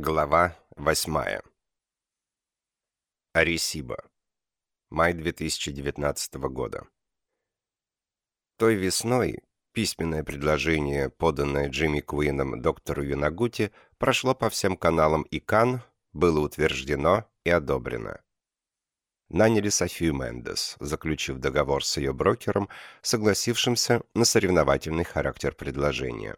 Глава 8. Аресиба. Май 2019 года. Той весной письменное предложение, поданное Джимми Куином доктору Юнагути, прошло по всем каналам ИКАН, было утверждено и одобрено. Наняли Софию Мендес, заключив договор с ее брокером, согласившимся на соревновательный характер предложения.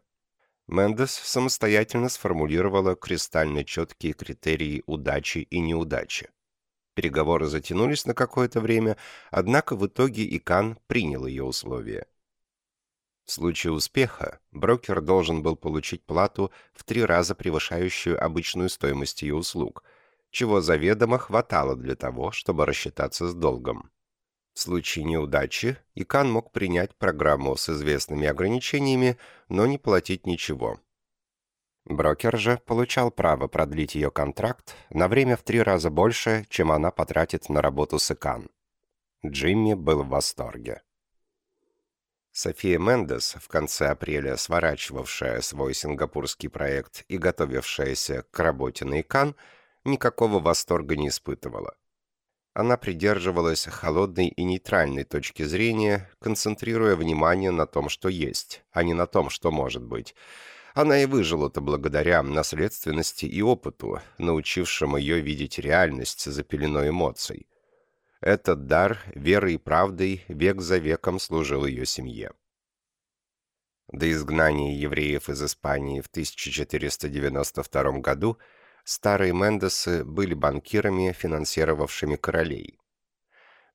Мендес самостоятельно сформулировала кристально четкие критерии удачи и неудачи. Переговоры затянулись на какое-то время, однако в итоге Икан принял ее условия. В случае успеха брокер должен был получить плату в три раза превышающую обычную стоимость ее услуг, чего заведомо хватало для того, чтобы рассчитаться с долгом. В случае неудачи Икан мог принять программу с известными ограничениями, но не платить ничего. Брокер же получал право продлить ее контракт на время в три раза больше, чем она потратит на работу с Икан. Джимми был в восторге. София Мендес, в конце апреля сворачивавшая свой сингапурский проект и готовившаяся к работе на Икан, никакого восторга не испытывала. Она придерживалась холодной и нейтральной точки зрения, концентрируя внимание на том, что есть, а не на том, что может быть. Она и выжила-то благодаря наследственности и опыту, научившим ее видеть реальность за пеленой эмоций. Этот дар верой и правдой век за веком служил ее семье. До изгнания евреев из Испании в 1492 году – старые Мендесы были банкирами, финансировавшими королей.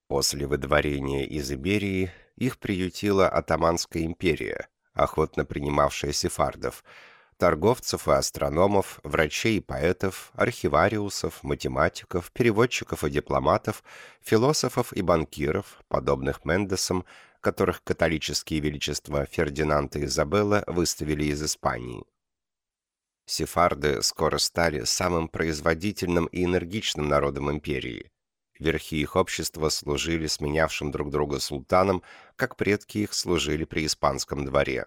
После выдворения из Иберии их приютила Атаманская империя, охотно принимавшая сефардов, торговцев и астрономов, врачей и поэтов, архивариусов, математиков, переводчиков и дипломатов, философов и банкиров, подобных Мендесам, которых католические величества Фердинанд и Изабелла выставили из Испании. Сефарды скоро стали самым производительным и энергичным народом империи. Верхи их общества служили сменявшим друг друга султанам, как предки их служили при испанском дворе.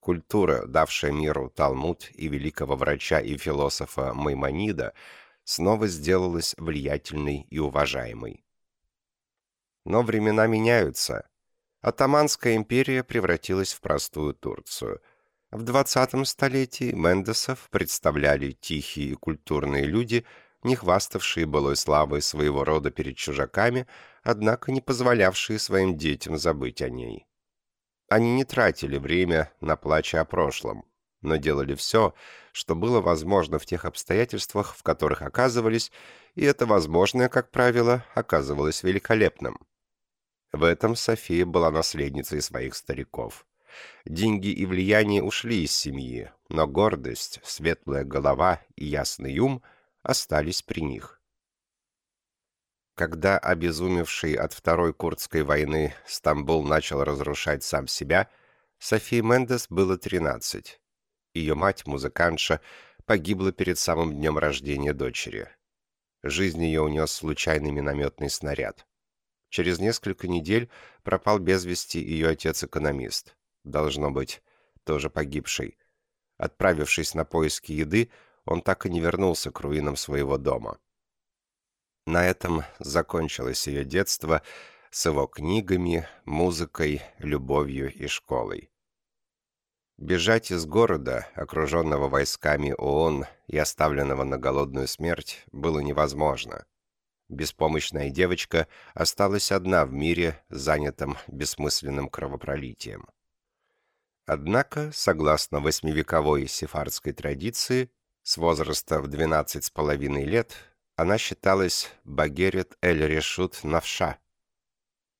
Культура, давшая миру Талмуд и великого врача и философа Маймонида, снова сделалась влиятельной и уважаемой. Но времена меняются. Атаманская империя превратилась в простую Турцию – в 20 столетии Мендесов представляли тихие и культурные люди, не хваставшие былой славой своего рода перед чужаками, однако не позволявшие своим детям забыть о ней. Они не тратили время на плач о прошлом, но делали все, что было возможно в тех обстоятельствах, в которых оказывались, и это возможное, как правило, оказывалось великолепным. В этом София была наследницей своих стариков. Деньги и влияние ушли из семьи, но гордость, светлая голова и ясный ум остались при них. Когда обезумевший от Второй Курдской войны Стамбул начал разрушать сам себя, Софии Мендес было 13. Ее мать, музыкантша, погибла перед самым днем рождения дочери. Жизнь ее унес случайный минометный снаряд. Через несколько недель пропал без вести ее отец-экономист должно быть, тоже погибший. Отправившись на поиски еды, он так и не вернулся к руинам своего дома. На этом закончилось ее детство с его книгами, музыкой, любовью и школой. Бежать из города, окруженного войсками ООН и оставленного на голодную смерть, было невозможно. Беспомощная девочка осталась одна в мире, занятом бессмысленным кровопролитием. Однако, согласно восьмивековой сефардской традиции, с возраста в 12 с половиной лет она считалась Багерет эль-Решут Навша,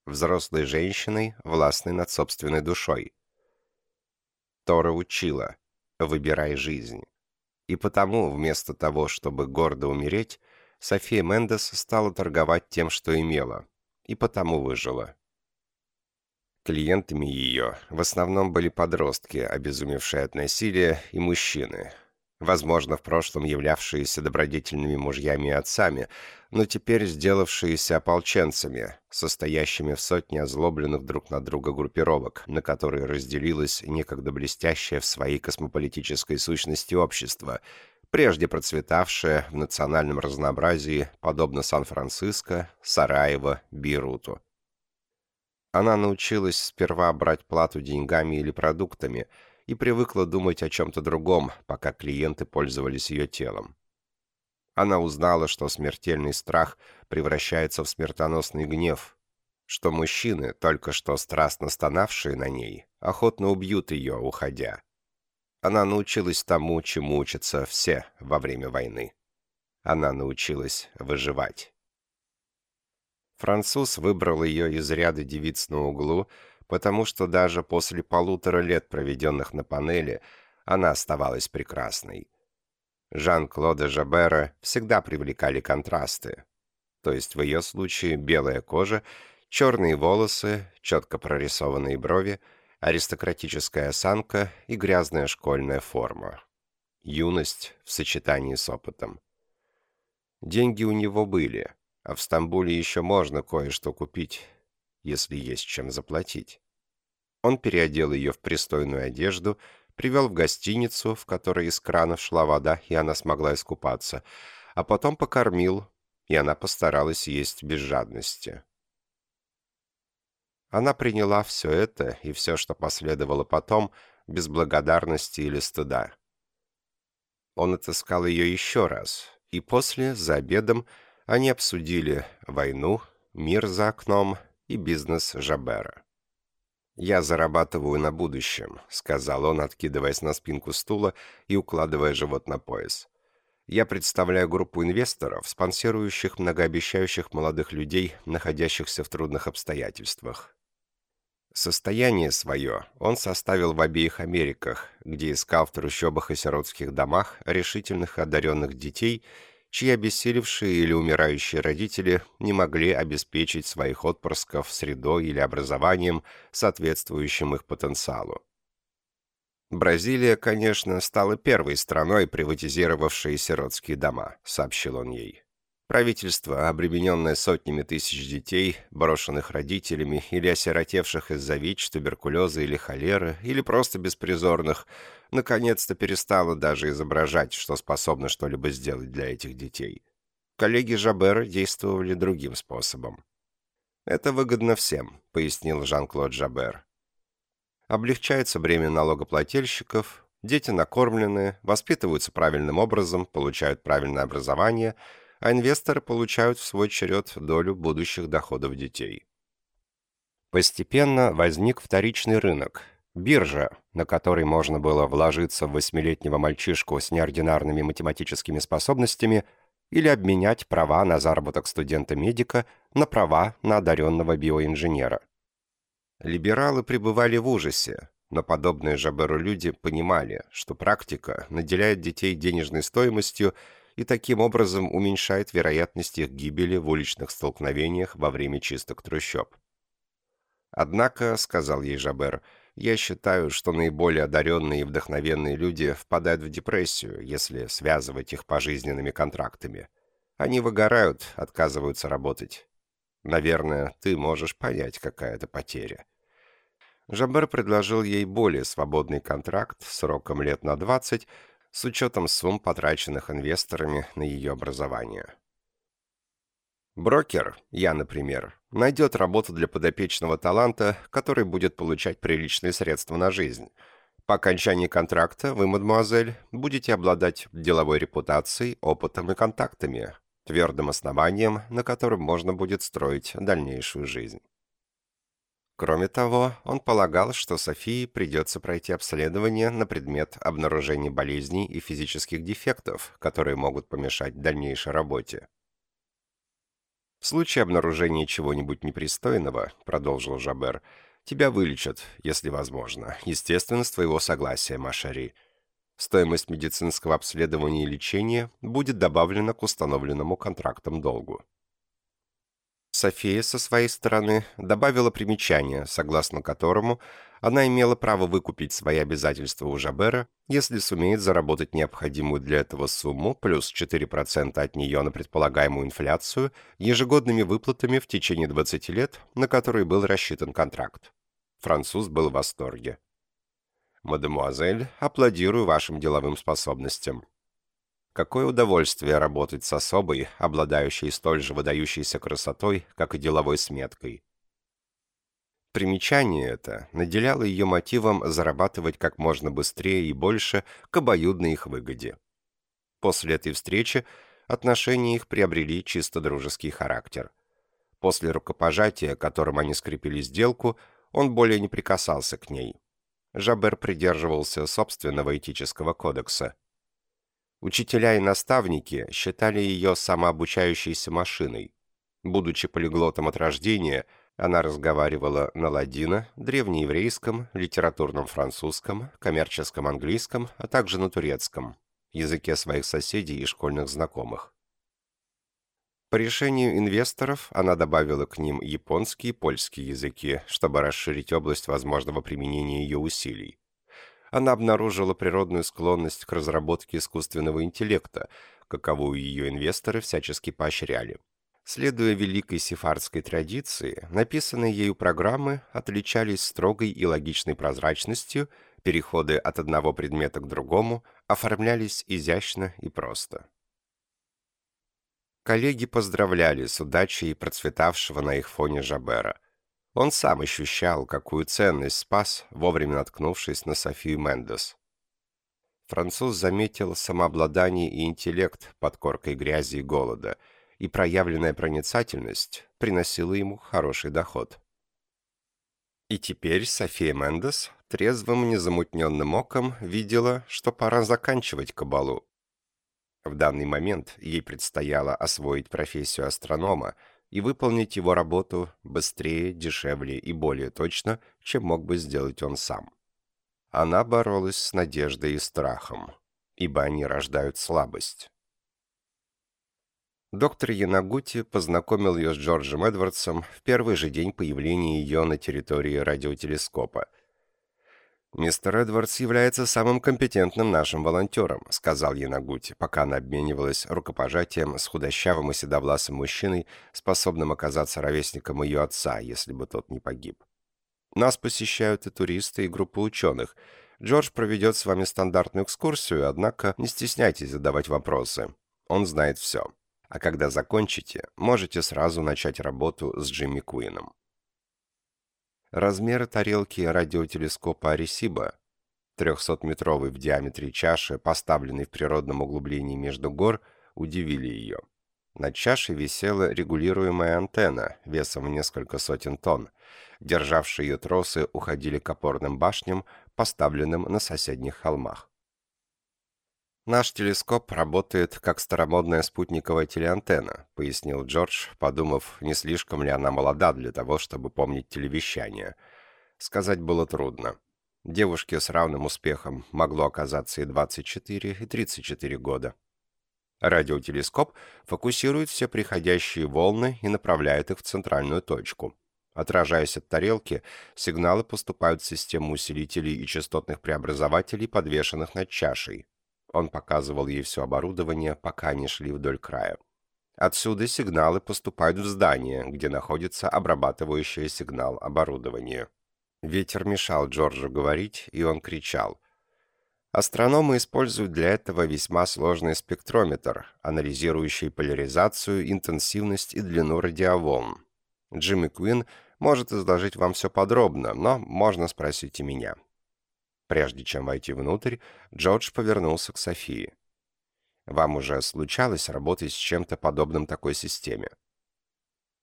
взрослой женщиной, властной над собственной душой. Тора учила «выбирай жизнь». И потому, вместо того, чтобы гордо умереть, София Мендес стала торговать тем, что имела, и потому выжила. Клиентами ее в основном были подростки, обезумевшие от насилия, и мужчины, возможно, в прошлом являвшиеся добродетельными мужьями и отцами, но теперь сделавшиеся ополченцами, состоящими в сотне озлобленных друг на друга группировок, на которые разделилось некогда блестящее в своей космополитической сущности общество, прежде процветавшая в национальном разнообразии, подобно Сан-Франциско, Сараево, Бейруту. Она научилась сперва брать плату деньгами или продуктами и привыкла думать о чем-то другом, пока клиенты пользовались ее телом. Она узнала, что смертельный страх превращается в смертоносный гнев, что мужчины, только что страстно стонавшие на ней, охотно убьют ее, уходя. Она научилась тому, чему учатся все во время войны. Она научилась выживать. Француз выбрал ее из ряда девиц на углу, потому что даже после полутора лет, проведенных на панели, она оставалась прекрасной. Жан-Клода Жабера всегда привлекали контрасты. То есть в ее случае белая кожа, черные волосы, четко прорисованные брови — аристократическая осанка и грязная школьная форма. Юность в сочетании с опытом. Деньги у него были, а в Стамбуле еще можно кое-что купить, если есть чем заплатить. Он переодел ее в пристойную одежду, привел в гостиницу, в которой из кранов шла вода, и она смогла искупаться, а потом покормил, и она постаралась есть без жадности. Она приняла все это и все, что последовало потом, без благодарности или стыда. Он отыскал ее еще раз, и после, за обедом, они обсудили войну, мир за окном и бизнес Жабера. «Я зарабатываю на будущем», — сказал он, откидываясь на спинку стула и укладывая живот на пояс. «Я представляю группу инвесторов, спонсирующих многообещающих молодых людей, находящихся в трудных обстоятельствах. Состояние свое он составил в обеих Америках, где искал в трущобах и сиротских домах решительных одаренных детей, чьи обессилевшие или умирающие родители не могли обеспечить своих отпрысков средой или образованием, соответствующим их потенциалу. «Бразилия, конечно, стала первой страной, приватизировавшей сиротские дома», — сообщил он ей. Правительство, обремененное сотнями тысяч детей, брошенных родителями или осиротевших из-за ВИЧ, туберкулеза или холеры, или просто беспризорных, наконец-то перестало даже изображать, что способно что-либо сделать для этих детей. Коллеги Жабера действовали другим способом. «Это выгодно всем», — пояснил Жан-Клод Жабер. «Облегчается бремя налогоплательщиков, дети накормлены, воспитываются правильным образом, получают правильное образование — а инвесторы получают в свой черед долю будущих доходов детей. Постепенно возник вторичный рынок, биржа, на которой можно было вложиться в восьмилетнего мальчишку с неординарными математическими способностями или обменять права на заработок студента-медика на права на одаренного биоинженера. Либералы пребывали в ужасе, но подобные Жаберу люди понимали, что практика наделяет детей денежной стоимостью и таким образом уменьшает вероятность их гибели в уличных столкновениях во время чисток трущоб. «Однако», — сказал ей Жабер, — «я считаю, что наиболее одаренные и вдохновенные люди впадают в депрессию, если связывать их пожизненными контрактами. Они выгорают, отказываются работать. Наверное, ты можешь понять, какая это потеря». Жабер предложил ей более свободный контракт сроком лет на 20, с учетом сумм, потраченных инвесторами на ее образование. Брокер, я, например, найдет работу для подопечного таланта, который будет получать приличные средства на жизнь. По окончании контракта вы, мадемуазель, будете обладать деловой репутацией, опытом и контактами, твердым основанием, на котором можно будет строить дальнейшую жизнь. Кроме того, он полагал, что Софии придется пройти обследование на предмет обнаружения болезней и физических дефектов, которые могут помешать дальнейшей работе. «В случае обнаружения чего-нибудь непристойного», — продолжил Жабер, — «тебя вылечат, если возможно, естественно, с твоего согласия, Машари. Стоимость медицинского обследования и лечения будет добавлена к установленному контрактам долгу». София со своей стороны добавила примечание, согласно которому она имела право выкупить свои обязательства у Жабера, если сумеет заработать необходимую для этого сумму плюс 4% от нее на предполагаемую инфляцию ежегодными выплатами в течение 20 лет, на которые был рассчитан контракт. Француз был в восторге. «Мадемуазель, аплодирую вашим деловым способностям». Какое удовольствие работать с особой, обладающей столь же выдающейся красотой, как и деловой сметкой. Примечание это наделяло ее мотивом зарабатывать как можно быстрее и больше к обоюдной их выгоде. После этой встречи отношения их приобрели чисто дружеский характер. После рукопожатия, которым они скрепили сделку, он более не прикасался к ней. Жабер придерживался собственного этического кодекса. Учителя и наставники считали ее самообучающейся машиной. Будучи полиглотом от рождения, она разговаривала на ладино, древнееврейском, литературном французском, коммерческом английском, а также на турецком, языке своих соседей и школьных знакомых. По решению инвесторов она добавила к ним японский и польский языки, чтобы расширить область возможного применения ее усилий. Она обнаружила природную склонность к разработке искусственного интеллекта, каковую ее инвесторы всячески поощряли. Следуя великой сефардской традиции, написанные ею программы отличались строгой и логичной прозрачностью, переходы от одного предмета к другому оформлялись изящно и просто. Коллеги поздравляли с удачей процветавшего на их фоне Жабера. Он сам ощущал, какую ценность спас, вовремя наткнувшись на Софию Мендес. Француз заметил самообладание и интеллект под коркой грязи и голода, и проявленная проницательность приносила ему хороший доход. И теперь София Мендес трезвым незамутненным оком видела, что пора заканчивать кабалу, в данный момент ей предстояло освоить профессию астронома и выполнить его работу быстрее, дешевле и более точно, чем мог бы сделать он сам. Она боролась с надеждой и страхом, ибо они рождают слабость. Доктор Янагути познакомил ее с Джорджем Эдвардсом в первый же день появления ее на территории радиотелескопа – «Мистер Эдвардс является самым компетентным нашим волонтером», сказал Янагути, пока она обменивалась рукопожатием с худощавым и седовласым мужчиной, способным оказаться ровесником ее отца, если бы тот не погиб. «Нас посещают и туристы, и группы ученых. Джордж проведет с вами стандартную экскурсию, однако не стесняйтесь задавать вопросы. Он знает все. А когда закончите, можете сразу начать работу с Джимми Куином». Размеры тарелки радиотелескопа Аресиба, 300-метровой в диаметре чаши, поставленной в природном углублении между гор, удивили ее. Над чашей висела регулируемая антенна весом в несколько сотен тонн. Державшие ее тросы уходили к опорным башням, поставленным на соседних холмах. «Наш телескоп работает как старомодная спутниковая телеантенна», — пояснил Джордж, подумав, не слишком ли она молода для того, чтобы помнить телевещание. Сказать было трудно. Девушке с равным успехом могло оказаться и 24, и 34 года. Радиотелескоп фокусирует все приходящие волны и направляет их в центральную точку. Отражаясь от тарелки, сигналы поступают в систему усилителей и частотных преобразователей, подвешенных над чашей. Он показывал ей все оборудование, пока они шли вдоль края. Отсюда сигналы поступают в здание, где находится обрабатывающее сигнал оборудование. Ветер мешал Джорджу говорить, и он кричал. Астрономы используют для этого весьма сложный спектрометр, анализирующий поляризацию, интенсивность и длину радиоволн. Джимми Куин может изложить вам все подробно, но можно спросить и меня. Прежде чем войти внутрь, Джордж повернулся к Софии. «Вам уже случалось работать с чем-то подобным такой системе?»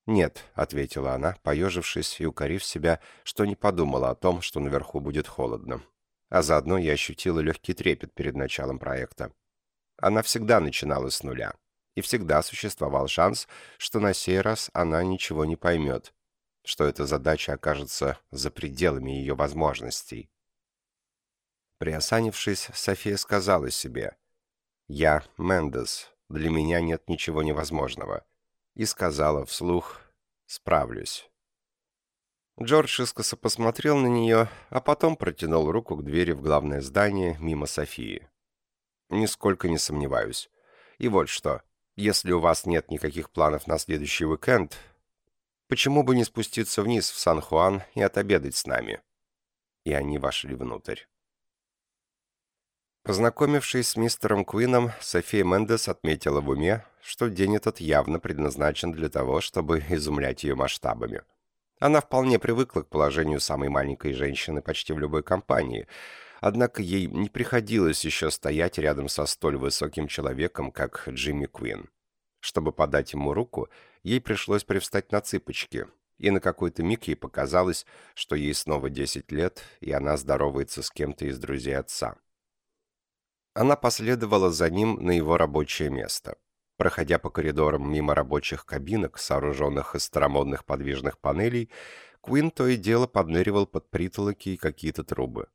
«Нет», — ответила она, поежившись и укорив себя, что не подумала о том, что наверху будет холодно. А заодно я ощутила легкий трепет перед началом проекта. Она всегда начинала с нуля. И всегда существовал шанс, что на сей раз она ничего не поймет, что эта задача окажется за пределами ее возможностей. Приосанившись, София сказала себе «Я Мендес, для меня нет ничего невозможного», и сказала вслух «Справлюсь». Джордж искоса посмотрел на нее, а потом протянул руку к двери в главное здание мимо Софии. «Нисколько не сомневаюсь. И вот что, если у вас нет никаких планов на следующий уикенд, почему бы не спуститься вниз в Сан-Хуан и отобедать с нами?» И они вошли внутрь. Познакомившись с мистером Куином, София Мендес отметила в уме, что день этот явно предназначен для того, чтобы изумлять ее масштабами. Она вполне привыкла к положению самой маленькой женщины почти в любой компании, однако ей не приходилось еще стоять рядом со столь высоким человеком, как Джимми Куин. Чтобы подать ему руку, ей пришлось привстать на цыпочки, и на какой-то миг ей показалось, что ей снова 10 лет, и она здоровается с кем-то из друзей отца. Она последовала за ним на его рабочее место. Проходя по коридорам мимо рабочих кабинок, сооруженных из старомодных подвижных панелей, Куин то и дело подныривал под притолоки и какие-то трубы.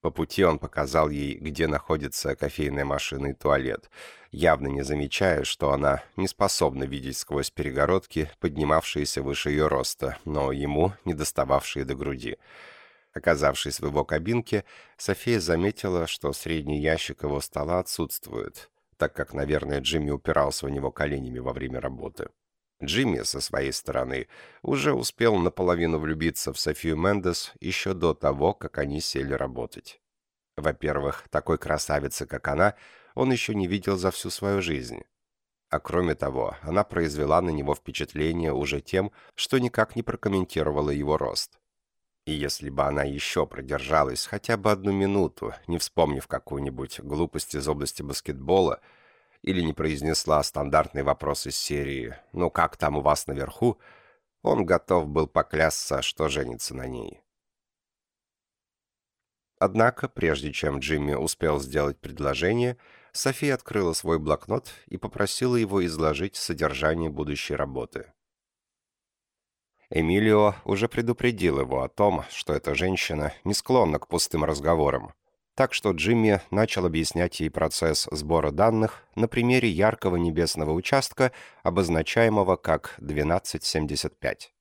По пути он показал ей, где находится кофейная машина и туалет, явно не замечая, что она не способна видеть сквозь перегородки, поднимавшиеся выше ее роста, но ему не достававшие до груди. Оказавшись в его кабинке, София заметила, что средний ящик его стола отсутствует, так как, наверное, Джимми упирался в него коленями во время работы. Джимми, со своей стороны, уже успел наполовину влюбиться в Софию Мендес еще до того, как они сели работать. Во-первых, такой красавицы, как она, он еще не видел за всю свою жизнь. А кроме того, она произвела на него впечатление уже тем, что никак не прокомментировала его рост. И если бы она еще продержалась хотя бы одну минуту, не вспомнив какую-нибудь глупость из области баскетбола, или не произнесла стандартный вопрос из серии «Ну как там у вас наверху?», он готов был поклясться, что женится на ней. Однако, прежде чем Джимми успел сделать предложение, София открыла свой блокнот и попросила его изложить содержание будущей работы. Эмилио уже предупредил его о том, что эта женщина не склонна к пустым разговорам, так что Джимми начал объяснять ей процесс сбора данных на примере яркого небесного участка, обозначаемого как 1275.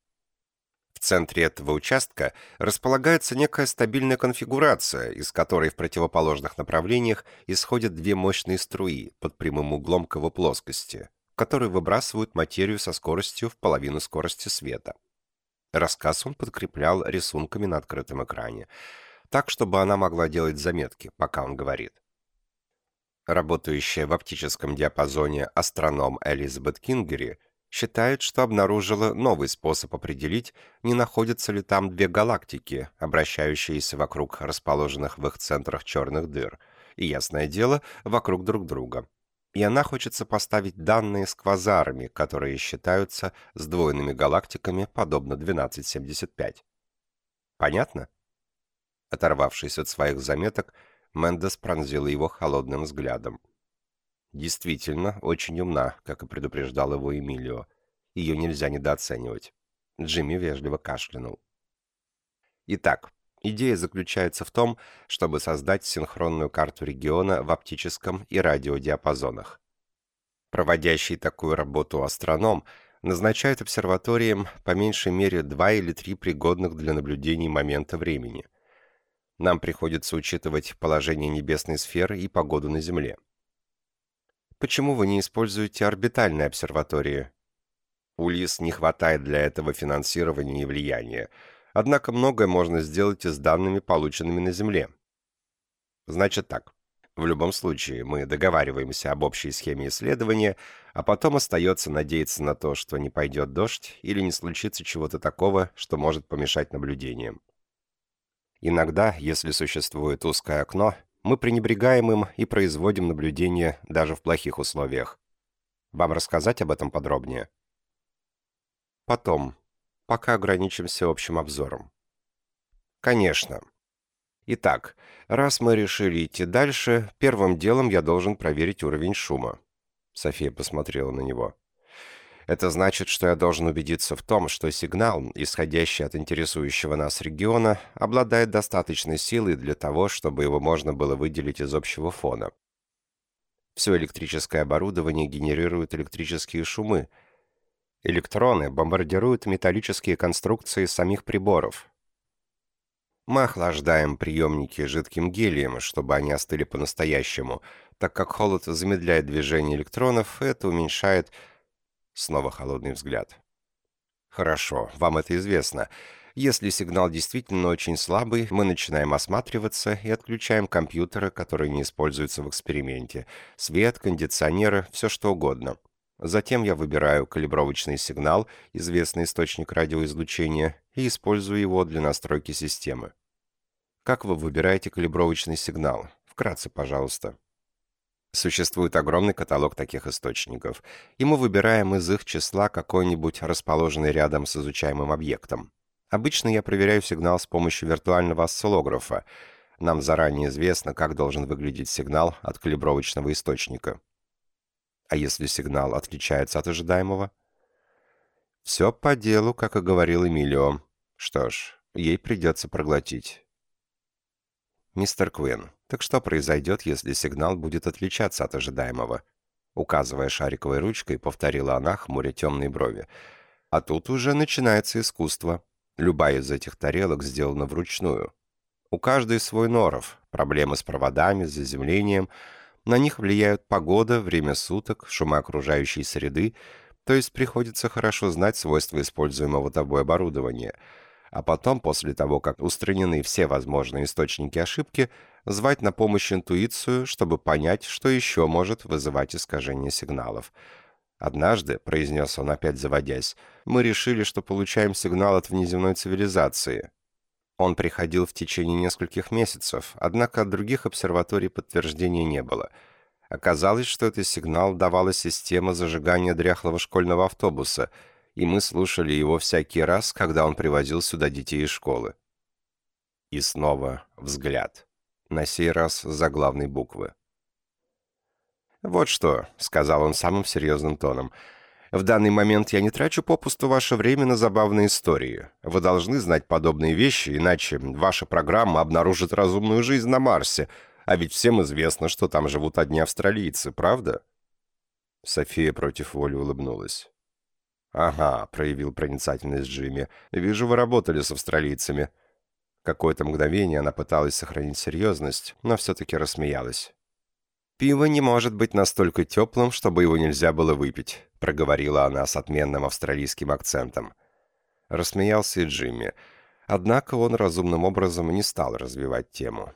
В центре этого участка располагается некая стабильная конфигурация, из которой в противоположных направлениях исходят две мощные струи под прямым углом к его плоскости, которые выбрасывают материю со скоростью в половину скорости света. Рассказ он подкреплял рисунками на открытом экране – так, чтобы она могла делать заметки, пока он говорит. Работающая в оптическом диапазоне астроном Элизабет Кингери считает, что обнаружила новый способ определить, не находятся ли там две галактики, обращающиеся вокруг расположенных в их центрах черных дыр, и, ясное дело, вокруг друг друга. И она хочет сопоставить данные с квазарами, которые считаются сдвоенными галактиками, подобно 1275. Понятно? Оторвавшись от своих заметок, Мендес пронзила его холодным взглядом. Действительно, очень умна, как и предупреждал его Эмилио. Ее нельзя недооценивать. Джимми вежливо кашлянул. Итак, идея заключается в том, чтобы создать синхронную карту региона в оптическом и радиодиапазонах. Проводящий такую работу астроном назначает обсерваториям по меньшей мере два или три пригодных для наблюдений момента времени – нам приходится учитывать положение небесной сферы и погоду на Земле. Почему вы не используете орбитальные обсерватории? У ЛИС не хватает для этого финансирования и влияния, однако многое можно сделать и с данными, полученными на Земле. Значит так. В любом случае, мы договариваемся об общей схеме исследования, а потом остается надеяться на то, что не пойдет дождь или не случится чего-то такого, что может помешать наблюдениям. Иногда, если существует узкое окно, мы пренебрегаем им и производим наблюдения даже в плохих условиях. Вам рассказать об этом подробнее? Потом. Пока ограничимся общим обзором. Конечно. Итак, раз мы решили идти дальше, первым делом я должен проверить уровень шума. София посмотрела на него. Это значит, что я должен убедиться в том, что сигнал, исходящий от интересующего нас региона, обладает достаточной силой для того, чтобы его можно было выделить из общего фона. Все электрическое оборудование генерирует электрические шумы. Электроны бомбардируют металлические конструкции самих приборов. Мы охлаждаем приемники жидким гелием, чтобы они остыли по-настоящему, так как холод замедляет движение электронов, и это уменьшает Снова холодный взгляд. «Хорошо, вам это известно. Если сигнал действительно очень слабый, мы начинаем осматриваться и отключаем компьютеры, которые не используются в эксперименте. Свет, кондиционеры, все что угодно. Затем я выбираю калибровочный сигнал, известный источник радиоизлучения, и использую его для настройки системы. Как вы выбираете калибровочный сигнал? Вкратце, пожалуйста. Существует огромный каталог таких источников, и мы выбираем из их числа какой-нибудь расположенный рядом с изучаемым объектом. Обычно я проверяю сигнал с помощью виртуального осциллографа. Нам заранее известно, как должен выглядеть сигнал от калибровочного источника. А если сигнал отличается от ожидаемого? Все по делу, как и говорил Эмилио. Что ж, ей придется проглотить. Мистер Квин, так что произойдет, если сигнал будет отличаться от ожидаемого? Указывая шариковой ручкой, повторила она, хмуря темные брови. А тут уже начинается искусство. Любая из этих тарелок сделана вручную. У каждой свой норов, проблемы с проводами, с заземлением. На них влияют погода, время суток, шума окружающей среды, то есть приходится хорошо знать свойства используемого тобой оборудования – а потом, после того, как устранены все возможные источники ошибки, звать на помощь интуицию, чтобы понять, что еще может вызывать искажение сигналов. «Однажды», — произнес он, опять заводясь, — «мы решили, что получаем сигнал от внеземной цивилизации». Он приходил в течение нескольких месяцев, однако от других обсерваторий подтверждения не было. Оказалось, что этот сигнал давала система зажигания дряхлого школьного автобуса — и мы слушали его всякий раз, когда он привозил сюда детей из школы. И снова взгляд. На сей раз за главной буквы. «Вот что», — сказал он самым серьезным тоном, — «в данный момент я не трачу попусту ваше время на забавные истории. Вы должны знать подобные вещи, иначе ваша программа обнаружит разумную жизнь на Марсе, а ведь всем известно, что там живут одни австралийцы, правда?» София против воли улыбнулась. «Ага», — проявил проницательность Джимми. «Вижу, вы работали с австралийцами». Какое-то мгновение она пыталась сохранить серьезность, но все-таки рассмеялась. «Пиво не может быть настолько теплым, чтобы его нельзя было выпить», — проговорила она с отменным австралийским акцентом. Рассмеялся и Джимми. Однако он разумным образом не стал развивать тему.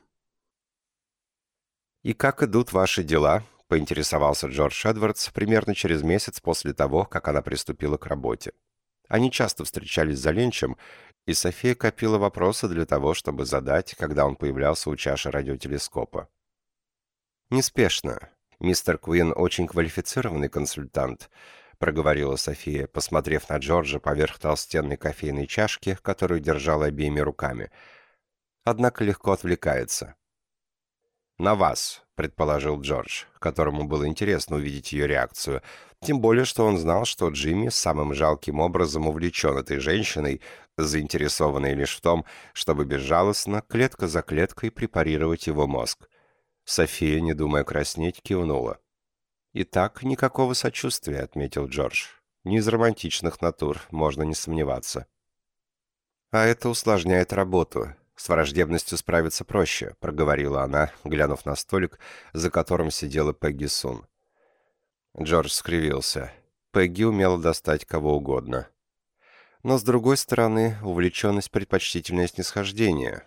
«И как идут ваши дела?» поинтересовался Джордж Эдвардс примерно через месяц после того, как она приступила к работе. Они часто встречались за ленчем, и София копила вопросы для того, чтобы задать, когда он появлялся у чаши радиотелескопа. «Неспешно. Мистер Куин очень квалифицированный консультант», проговорила София, посмотрев на Джорджа поверх толстенной кофейной чашки, которую держала обеими руками. «Однако легко отвлекается». «На вас», — предположил Джордж, которому было интересно увидеть ее реакцию, тем более, что он знал, что Джимми самым жалким образом увлечен этой женщиной, заинтересованной лишь в том, чтобы безжалостно, клетка за клеткой, препарировать его мозг. София, не думая краснеть, кивнула. «Итак, никакого сочувствия», — отметил Джордж. «Не из романтичных натур, можно не сомневаться». «А это усложняет работу. «С враждебностью справиться проще», — проговорила она, глянув на столик, за которым сидела Пегги Сун. Джордж скривился. Пегги умела достать кого угодно. Но, с другой стороны, увлеченность предпочтительное снисхождение.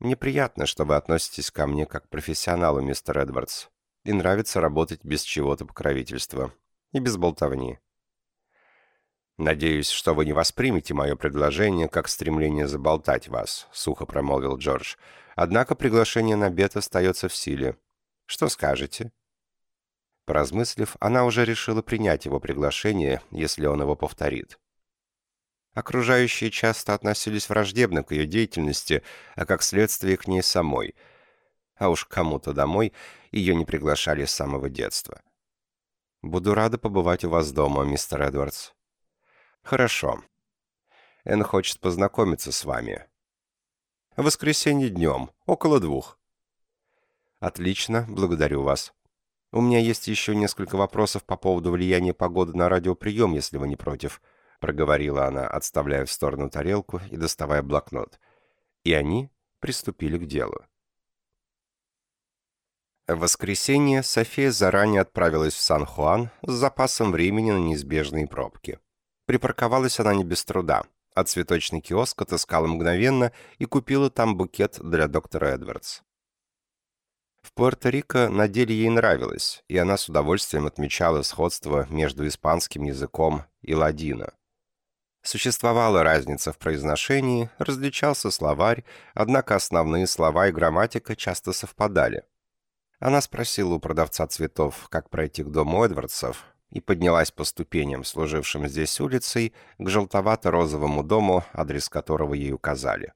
Мне приятно, что вы относитесь ко мне как к профессионалу, мистер Эдвардс. И нравится работать без чего-то покровительства. И без болтовни. «Надеюсь, что вы не воспримете мое предложение как стремление заболтать вас», — сухо промолвил Джордж. «Однако приглашение на обед остается в силе. Что скажете?» Поразмыслив, она уже решила принять его приглашение, если он его повторит. Окружающие часто относились враждебно к ее деятельности, а как следствие к ней самой. А уж кому-то домой ее не приглашали с самого детства. «Буду рада побывать у вас дома, мистер Эдвардс», «Хорошо. Эн хочет познакомиться с вами. В воскресенье днем, около двух». «Отлично, благодарю вас. У меня есть еще несколько вопросов по поводу влияния погоды на радиоприем, если вы не против», проговорила она, отставляя в сторону тарелку и доставая блокнот. И они приступили к делу. В воскресенье София заранее отправилась в Сан-Хуан с запасом времени на неизбежные пробки. Припарковалась она не без труда. а цветочный киоск отыскала мгновенно и купила там букет для доктора Эдвардс. В Пуэрто-Рико на деле ей нравилось, и она с удовольствием отмечала сходство между испанским языком и ладино. Существовала разница в произношении, различался словарь, однако основные слова и грамматика часто совпадали. Она спросила у продавца цветов, как пройти к дому Эдвардсов, и поднялась по ступеням, служившим здесь улицей, к желтовато-розовому дому, адрес которого ей указали.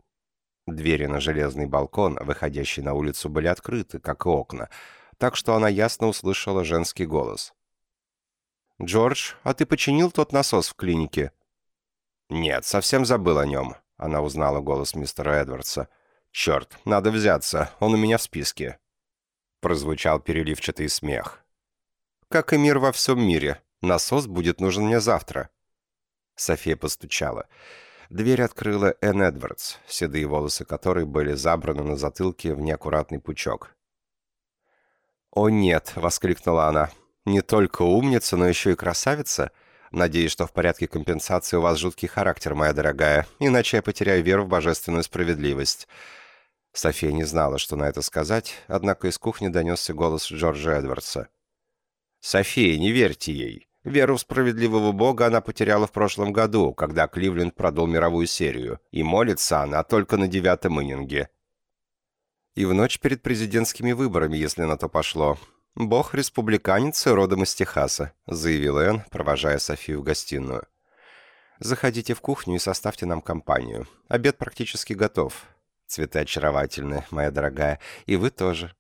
Двери на железный балкон, выходящий на улицу, были открыты, как и окна, так что она ясно услышала женский голос. «Джордж, а ты починил тот насос в клинике?» «Нет, совсем забыл о нем», — она узнала голос мистера Эдвардса. «Черт, надо взяться, он у меня в списке». Прозвучал переливчатый смех. «Как и мир во всем мире, насос будет нужен мне завтра». София постучала. Дверь открыла Энн Эдвардс, седые волосы которой были забраны на затылке в неаккуратный пучок. «О нет!» — воскликнула она. «Не только умница, но еще и красавица. Надеюсь, что в порядке компенсации у вас жуткий характер, моя дорогая, иначе я потеряю веру в божественную справедливость». София не знала, что на это сказать, однако из кухни донесся голос Джорджа Эдвардса. «София, не верьте ей. Веру в справедливого бога она потеряла в прошлом году, когда Кливленд продал мировую серию, и молится она только на девятом иннинге. И в ночь перед президентскими выборами, если на то пошло. «Бог республиканец родом из Техаса», — заявил Энн, провожая Софию в гостиную. «Заходите в кухню и составьте нам компанию. Обед практически готов. Цветы очаровательны, моя дорогая, и вы тоже».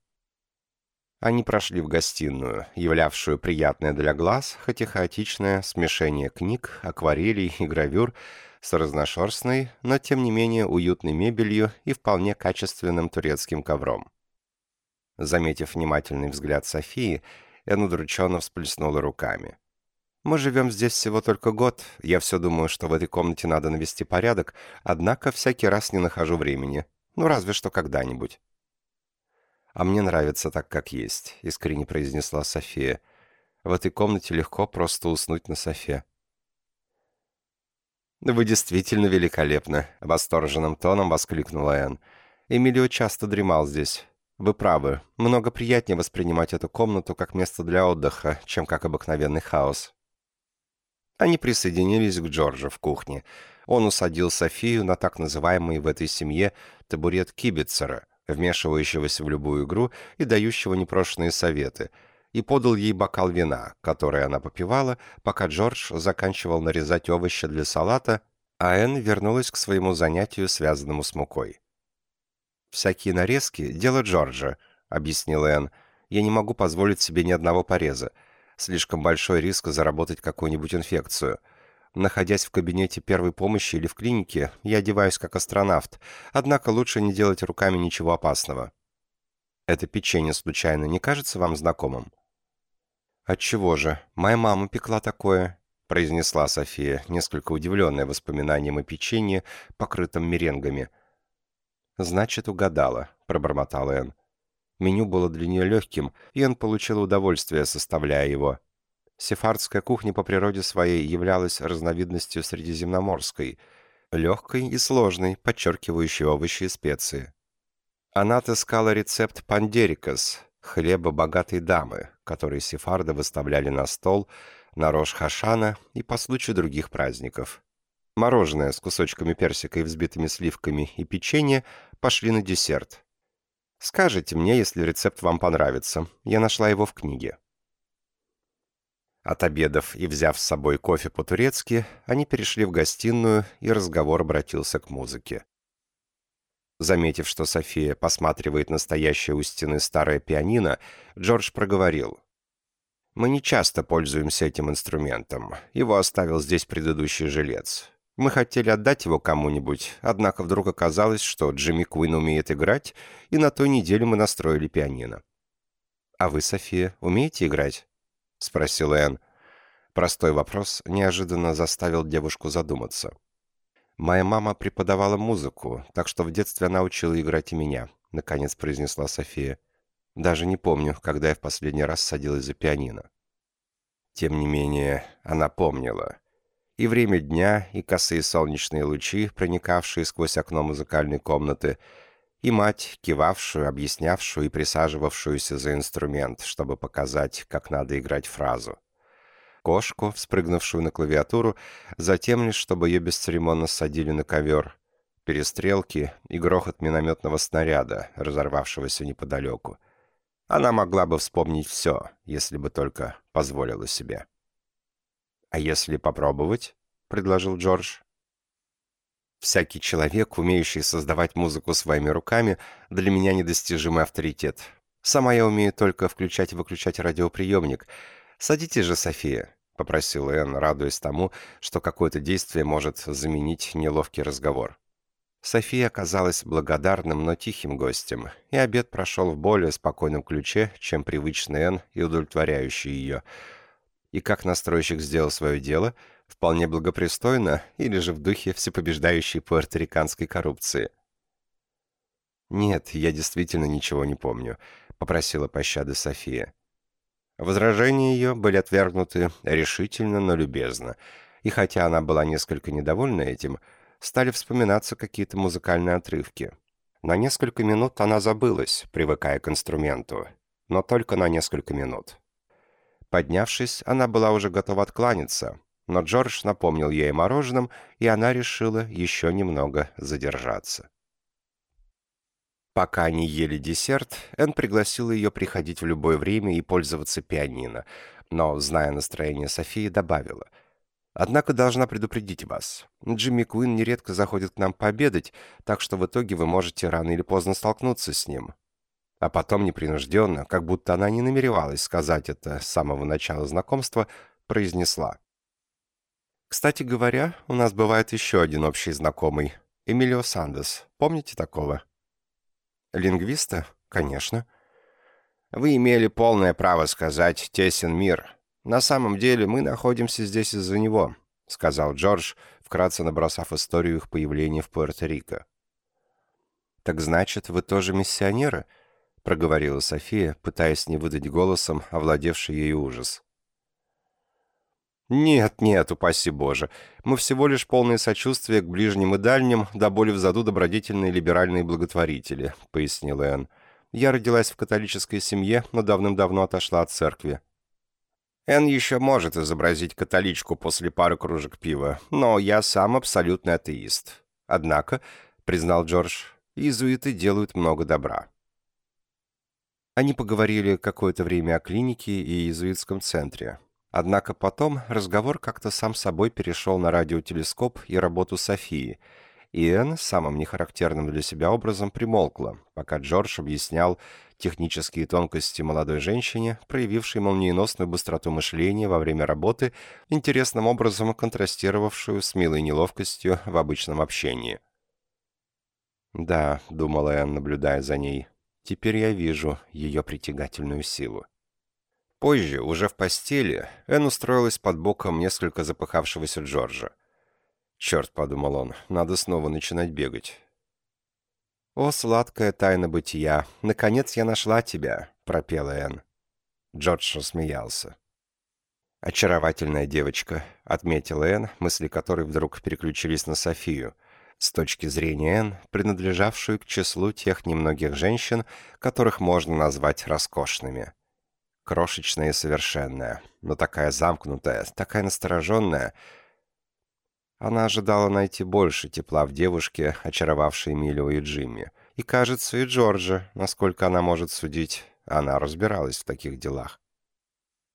Они прошли в гостиную, являвшую приятное для глаз, хоть и хаотичное смешение книг, акварелей и гравюр с разношерстной, но тем не менее уютной мебелью и вполне качественным турецким ковром. Заметив внимательный взгляд Софии, Эн удрученно всплеснула руками. «Мы живем здесь всего только год. Я все думаю, что в этой комнате надо навести порядок, однако всякий раз не нахожу времени. Ну, разве что когда-нибудь». «А мне нравится так, как есть», — искренне произнесла София. «В этой комнате легко просто уснуть на софе». «Вы действительно великолепны», — восторженным тоном воскликнула Энн. «Эмилио часто дремал здесь. Вы правы. Много приятнее воспринимать эту комнату как место для отдыха, чем как обыкновенный хаос». Они присоединились к Джорджу в кухне. Он усадил Софию на так называемый в этой семье табурет кибицера — вмешивающегося в любую игру и дающего непрошенные советы, и подал ей бокал вина, который она попивала, пока Джордж заканчивал нарезать овощи для салата, а Энн вернулась к своему занятию, связанному с мукой. «Всякие нарезки — дело Джорджа», — объяснил Энн. «Я не могу позволить себе ни одного пореза. Слишком большой риск заработать какую-нибудь инфекцию». Находясь в кабинете первой помощи или в клинике, я одеваюсь как астронавт, однако лучше не делать руками ничего опасного. Это печенье случайно не кажется вам знакомым? Отчего же? Моя мама пекла такое, произнесла София, несколько удивленная воспоминанием о печенье, покрытом меренгами. «Значит, угадала», — пробормотал Энн. Меню было для нее легким, и Энн получила удовольствие, составляя его. Сефардская кухня по природе своей являлась разновидностью средиземноморской, легкой и сложной, подчеркивающей овощи и специи. Она отыскала рецепт пандерикас, хлеба богатой дамы, который сефарды выставляли на стол на Рош-Хашана и по случаю других праздников. Мороженое с кусочками персика и взбитыми сливками и печенье пошли на десерт. Скажите мне, если рецепт вам понравится. Я нашла его в книге. Отобедав и взяв с собой кофе по-турецки, они перешли в гостиную, и разговор обратился к музыке. Заметив, что София посматривает на стоящее у стены старое пианино, Джордж проговорил. «Мы не часто пользуемся этим инструментом. Его оставил здесь предыдущий жилец. Мы хотели отдать его кому-нибудь, однако вдруг оказалось, что Джимми Куин умеет играть, и на той неделе мы настроили пианино». «А вы, София, умеете играть?» — спросил Энн. Простой вопрос неожиданно заставил девушку задуматься. «Моя мама преподавала музыку, так что в детстве она учила играть и меня», — наконец произнесла София. «Даже не помню, когда я в последний раз садилась за пианино». Тем не менее, она помнила. И время дня, и косые солнечные лучи, проникавшие сквозь окно музыкальной комнаты, и мать, кивавшую, объяснявшую и присаживавшуюся за инструмент, чтобы показать, как надо играть фразу. Кошку, вспрыгнувшую на клавиатуру, затем лишь, чтобы ее бесцеремонно садили на ковер. Перестрелки и грохот минометного снаряда, разорвавшегося неподалеку. Она могла бы вспомнить все, если бы только позволила себе. «А если попробовать?» — предложил Джордж. «Всякий человек, умеющий создавать музыку своими руками, для меня недостижимый авторитет. Сама я умею только включать и выключать радиоприемник. Садитесь же, София», — попросил Энн, радуясь тому, что какое-то действие может заменить неловкий разговор. София оказалась благодарным, но тихим гостем, и обед прошел в более спокойном ключе, чем привычный Энн и удовлетворяющий ее. И как настройщик сделал свое дело, вполне благопристойно или же в духе всепобеждающей пуэрториканской коррупции. «Нет, я действительно ничего не помню», — попросила пощады София. Возражения ее были отвергнуты решительно, но любезно, и хотя она была несколько недовольна этим, — стали вспоминаться какие-то музыкальные отрывки. На несколько минут она забылась, привыкая к инструменту, но только на несколько минут. Поднявшись, она была уже готова откланяться, но Джордж напомнил ей о мороженом, и она решила еще немного задержаться. Пока они ели десерт, Энн пригласила ее приходить в любое время и пользоваться пианино, но, зная настроение Софии, добавила — Однако должна предупредить вас. Джимми Куин нередко заходит к нам пообедать, так что в итоге вы можете рано или поздно столкнуться с ним. А потом непринужденно, как будто она не намеревалась сказать это с самого начала знакомства, произнесла. «Кстати говоря, у нас бывает еще один общий знакомый. Эмилио Сандес. Помните такого?» «Лингвиста? Конечно». «Вы имели полное право сказать «тесен мир», «На самом деле мы находимся здесь из-за него», — сказал Джордж, вкратце набросав историю их появления в Пуэрто-Рико. «Так значит, вы тоже миссионеры?» — проговорила София, пытаясь не выдать голосом овладевший ей ужас. «Нет, нет, упаси Боже. Мы всего лишь полное сочувствие к ближним и дальним, до боли в заду добродетельные либеральные благотворители», — пояснила Энн. «Я родилась в католической семье, но давным-давно отошла от церкви. Эн еще может изобразить католичку после пары кружек пива, но я сам абсолютный атеист. Однако, признал Джордж, иезуиты делают много добра. Они поговорили какое-то время о клинике и иезуитском центре. Однако потом разговор как-то сам собой перешел на радиотелескоп и работу Софии, и Энн самым нехарактерным для себя образом примолкла, пока Джордж объяснял, технические тонкости молодой женщине, проявившей молниеносную быстроту мышления во время работы, интересным образом контрастировавшую с милой неловкостью в обычном общении. «Да», — думала Энн, наблюдая за ней, — «теперь я вижу ее притягательную силу». Позже, уже в постели, Энн устроилась под боком несколько запыхавшегося Джорджа. «Черт», — подумал он, — «надо снова начинать бегать. «О, сладкая тайна бытия! Наконец я нашла тебя!» — пропела Энн. Джордж рассмеялся. «Очаровательная девочка», — отметила Энн, мысли которой вдруг переключились на Софию, с точки зрения Энн, принадлежавшую к числу тех немногих женщин, которых можно назвать роскошными. Крошечная и совершенная, но такая замкнутая, такая настороженная — она ожидала найти больше тепла в девушке, очаровавшей Эмилио и Джимми. И, кажется, и Джорджа, насколько она может судить, она разбиралась в таких делах.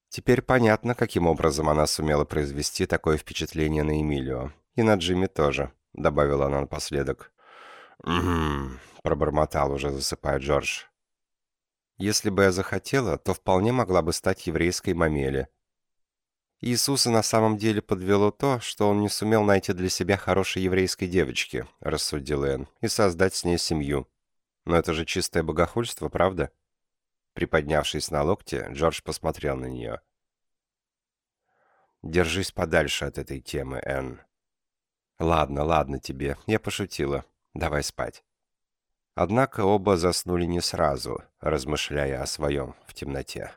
Теперь понятно, каким образом она сумела произвести такое впечатление на Эмилио. И на Джимми тоже, добавила она напоследок. Пробормотал уже, засыпая Джордж. «Если бы я захотела, то вполне могла бы стать еврейской мамели», Иисуса на самом деле подвело то, что он не сумел найти для себя хорошей еврейской девочки, рассудил Энн, и создать с ней семью. Но это же чистое богохульство, правда? Приподнявшись на локте, Джордж посмотрел на нее. «Держись подальше от этой темы, Энн». «Ладно, ладно тебе, я пошутила. Давай спать». Однако оба заснули не сразу, размышляя о своем в темноте.